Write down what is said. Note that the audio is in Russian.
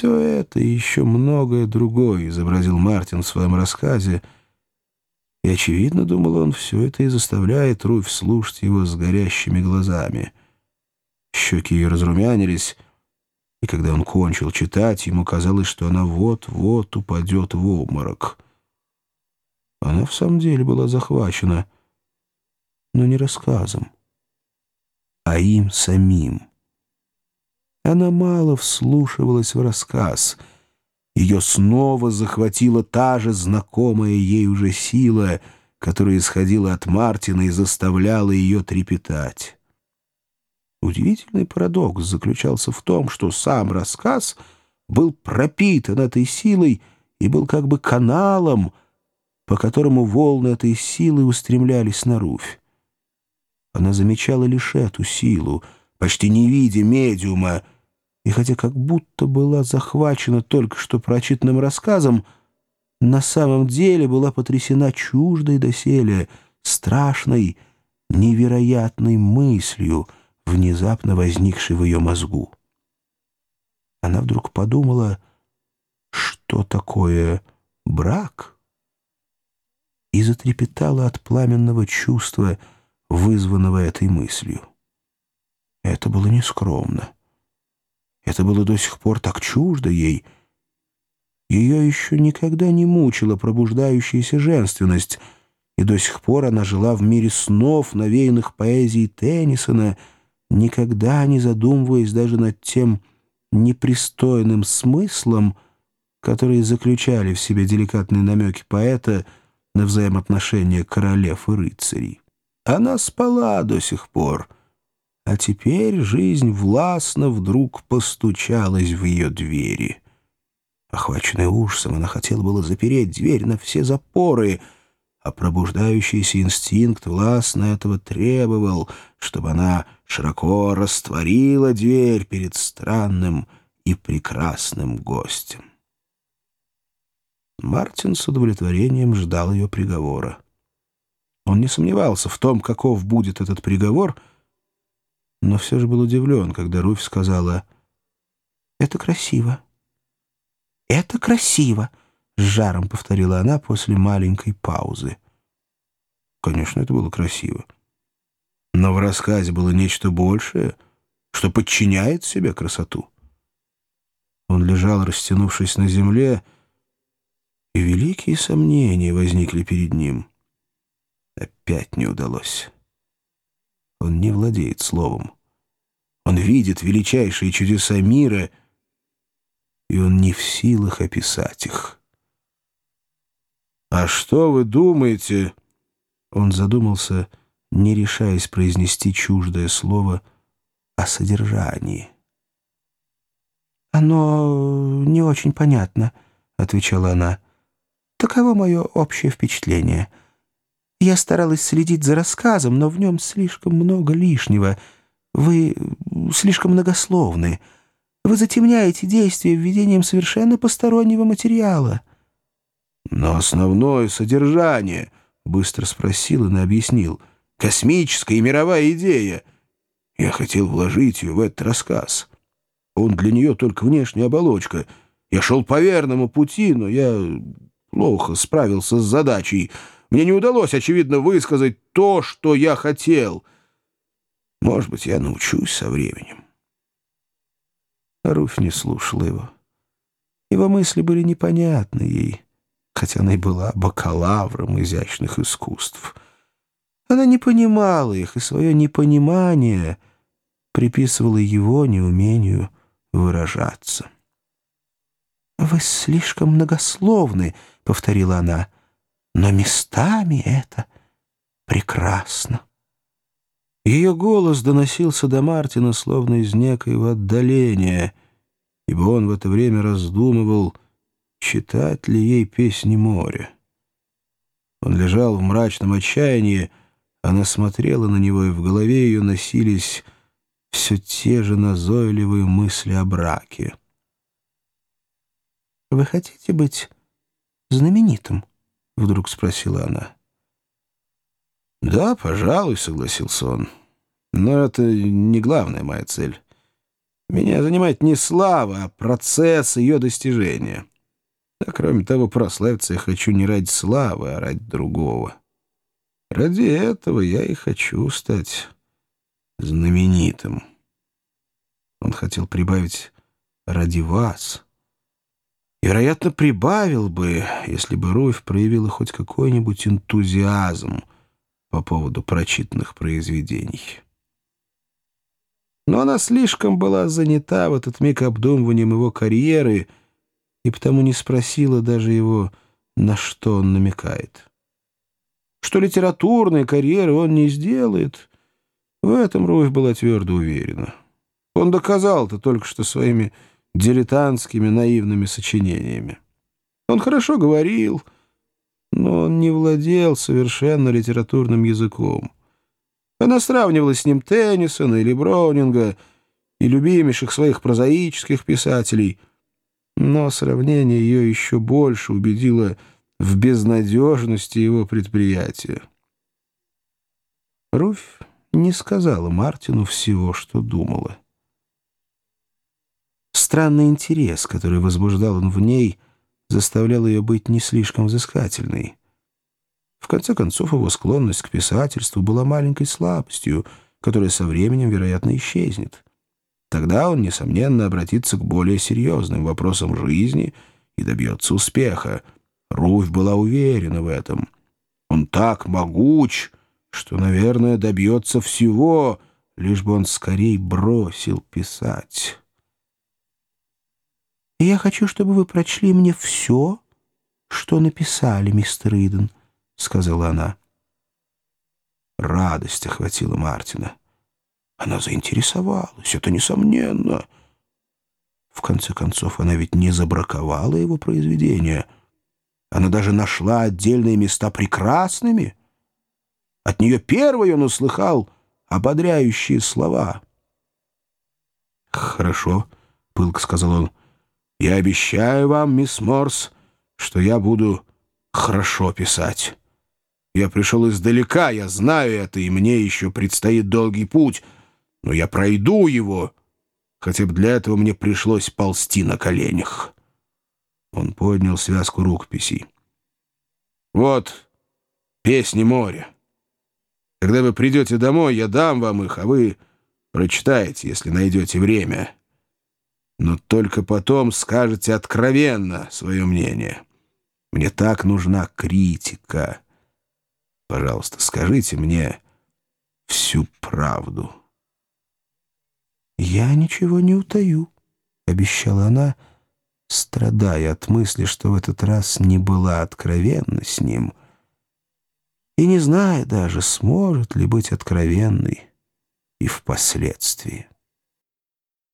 Все это и еще многое другое изобразил Мартин в своем рассказе, и, очевидно, думал он, все это и заставляет Руфь слушать его с горящими глазами. Щеки ее разрумянились, и когда он кончил читать, ему казалось, что она вот-вот упадет в обморок. Она в самом деле была захвачена, но не рассказом, а им самим. Она мало вслушивалась в рассказ. Ее снова захватила та же знакомая ей уже сила, которая исходила от Мартина и заставляла ее трепетать. Удивительный парадокс заключался в том, что сам рассказ был пропитан этой силой и был как бы каналом, по которому волны этой силы устремлялись на Руфь. Она замечала лишь эту силу, почти не видя медиума, и хотя как будто была захвачена только что прочитанным рассказом, на самом деле была потрясена чуждой доселе, страшной, невероятной мыслью, внезапно возникшей в ее мозгу. Она вдруг подумала, что такое брак, и затрепетала от пламенного чувства, вызванного этой мыслью. Это было нескромно. Это было до сих пор так чуждо ей. Ее еще никогда не мучила пробуждающаяся женственность, и до сих пор она жила в мире снов, навеянных поэзией Теннисона, никогда не задумываясь даже над тем непристойным смыслом, которые заключали в себе деликатные намеки поэта на взаимоотношения королев и рыцарей. Она спала до сих пор — а теперь жизнь властно вдруг постучалась в ее двери. Охваченная ужасом, она хотела было запереть дверь на все запоры, а пробуждающийся инстинкт властно этого требовал, чтобы она широко растворила дверь перед странным и прекрасным гостем. Мартин с удовлетворением ждал ее приговора. Он не сомневался в том, каков будет этот приговор — но все же был удивлен, когда Руфь сказала «Это красиво». «Это красиво», — с жаром повторила она после маленькой паузы. Конечно, это было красиво. Но в рассказе было нечто большее, что подчиняет себе красоту. Он лежал, растянувшись на земле, и великие сомнения возникли перед ним. Опять не удалось. Он не владеет словом. Он видит величайшие чудеса мира, и он не в силах описать их. «А что вы думаете?» Он задумался, не решаясь произнести чуждое слово о содержании. «Оно не очень понятно», — отвечала она. «Таково мое общее впечатление». Я старалась следить за рассказом, но в нем слишком много лишнего. Вы слишком многословны. Вы затемняете действие введением совершенно постороннего материала». «Но основное содержание», — быстро спросил и объяснил, — «космическая и мировая идея. Я хотел вложить ее в этот рассказ. Он для нее только внешняя оболочка. Я шел по верному пути, но я плохо справился с задачей». Мне не удалось, очевидно, высказать то, что я хотел. Может быть, я научусь со временем. Руфь не слушала его. Его мысли были непонятны ей, хотя она и была бакалавром изящных искусств. Она не понимала их, и свое непонимание приписывала его неумению выражаться. «Вы слишком многословны», — повторила она, — но местами это прекрасно. Ее голос доносился до Мартина словно из некоего отдаления, ибо он в это время раздумывал, читать ли ей песни моря. Он лежал в мрачном отчаянии, она смотрела на него, и в голове ее носились все те же назойливые мысли о браке. «Вы хотите быть знаменитым?» — вдруг спросила она. «Да, пожалуй», — согласился он. «Но это не главная моя цель. Меня занимает не слава, а процесс ее достижения. А кроме того, прославиться я хочу не ради славы, а ради другого. Ради этого я и хочу стать знаменитым. Он хотел прибавить «ради вас». И, вероятно, прибавил бы, если бы Руфь проявила хоть какой-нибудь энтузиазм по поводу прочитанных произведений. Но она слишком была занята в этот миг обдумыванием его карьеры и потому не спросила даже его, на что он намекает. Что литературной карьеры он не сделает, в этом Руфь была твердо уверена. Он доказал это только что своими дилетантскими наивными сочинениями. Он хорошо говорил, но он не владел совершенно литературным языком. Она сравнивала с ним Теннисона или Броунинга и любимейших своих прозаических писателей, но сравнение ее еще больше убедило в безнадежности его предприятия. Руфь не сказала Мартину всего, что думала. Странный интерес, который возбуждал он в ней, заставлял ее быть не слишком взыскательной. В конце концов, его склонность к писательству была маленькой слабостью, которая со временем, вероятно, исчезнет. Тогда он, несомненно, обратится к более серьезным вопросам жизни и добьется успеха. Руфь была уверена в этом. Он так могуч, что, наверное, добьется всего, лишь бы он скорее бросил писать. «Я хочу, чтобы вы прочли мне все, что написали, мистер Иден», — сказала она. Радость охватила Мартина. Она заинтересовалась, это несомненно. В конце концов, она ведь не забраковала его произведения. Она даже нашла отдельные места прекрасными. От нее первой он услыхал ободряющие слова. «Хорошо», — пылко сказал он, — я обещаю вам, мисс Морс, что я буду хорошо писать. Я пришел издалека, я знаю это, и мне еще предстоит долгий путь, но я пройду его, хотя бы для этого мне пришлось ползти на коленях». Он поднял связку рукописей. «Вот песни моря. Когда вы придете домой, я дам вам их, а вы прочитаете, если найдете время» но только потом скажете откровенно свое мнение. Мне так нужна критика. Пожалуйста, скажите мне всю правду. «Я ничего не утаю», — обещала она, страдая от мысли, что в этот раз не была откровенна с ним, и не зная даже, сможет ли быть откровенной и впоследствии.